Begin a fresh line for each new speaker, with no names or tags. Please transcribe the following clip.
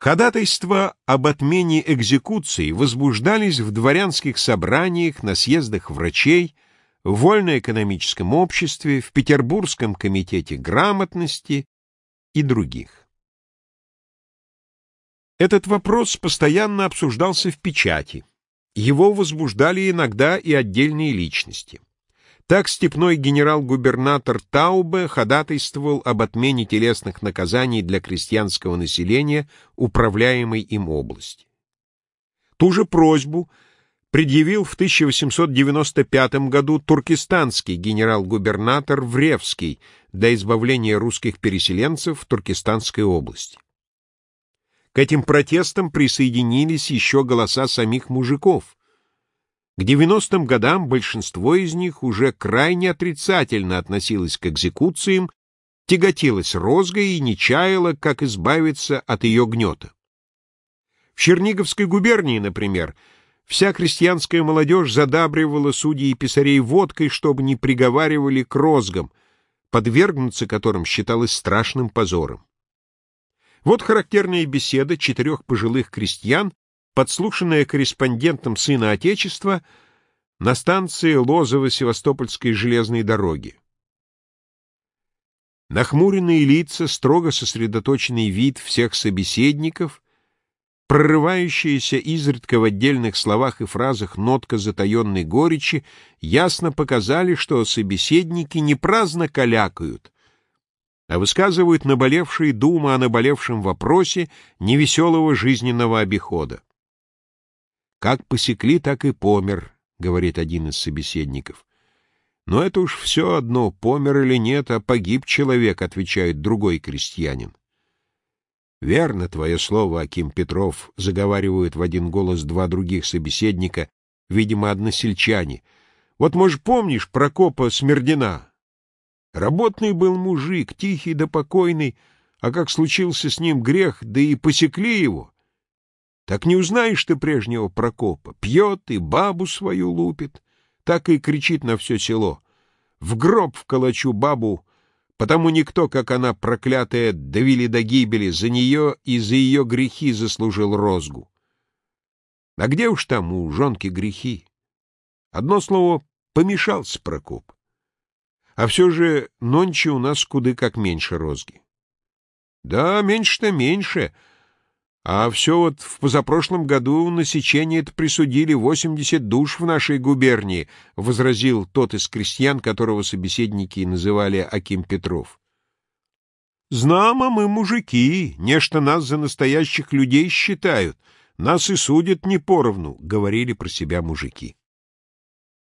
Ходатайства об отмене экзекуций возбуждались в дворянских собраниях, на съездах врачей, в вольноэкономическом обществе, в Петербургском комитете грамотности и других. Этот вопрос постоянно обсуждался в печати. Его возбуждали иногда и отдельные личности. Так степной генерал-губернатор Таубе ходатайствовал об отмене телесных наказаний для крестьянского населения управляемой им области. Ту же просьбу предъявил в 1895 году туркестанский генерал-губернатор Вревский для избавления русских переселенцев в Туркестанской области. К этим протестам присоединились еще голоса самих мужиков, к 90-м годам большинство из них уже крайне отрицательно относилось к экзекуциям, тяготилось розгой и не чаяло, как избавиться от ее гнета. В Черниговской губернии, например, вся крестьянская молодежь задабривала судей и писарей водкой, чтобы не приговаривали к розгам, подвергнуться которым считалось страшным позором. Вот характерная беседа четырех пожилых крестьян подслушанная корреспондентом Сына Отечества на станции Лозово-Севастопольской железной дороги. Нахмуренные лица, строго сосредоточенный вид всех собеседников, прорывающаяся изредка в отдельных словах и фразах нотка затаенной горечи, ясно показали, что собеседники не праздно калякают, а высказывают наболевшие думы о наболевшем вопросе невеселого жизненного обихода. Как посекли, так и помер, — говорит один из собеседников. Но это уж все одно, помер или нет, а погиб человек, — отвечает другой крестьянин. Верно твое слово, Аким Петров, — заговаривают в один голос два других собеседника, видимо, односельчане. Вот, может, помнишь Прокопа Смердина? Работный был мужик, тихий да покойный, а как случился с ним грех, да и посекли его, так не узнаешь ты прежнего Прокопа. Пьет и бабу свою лупит. Так и кричит на все село. В гроб вколочу бабу, потому никто, как она проклятая, довели до гибели, за нее и за ее грехи заслужил розгу. А где уж там у жонки грехи? Одно слово, помешался Прокоп. А все же нонче у нас куды как меньше розги. Да, меньше-то меньше, — а все вот в позапрошлом году на сечение это присудили 80 душ в нашей губернии, — возразил тот из крестьян, которого собеседники называли Аким Петров. — Знамо мы мужики, нечто нас за настоящих людей считают, нас и судят не поровну, — говорили про себя мужики.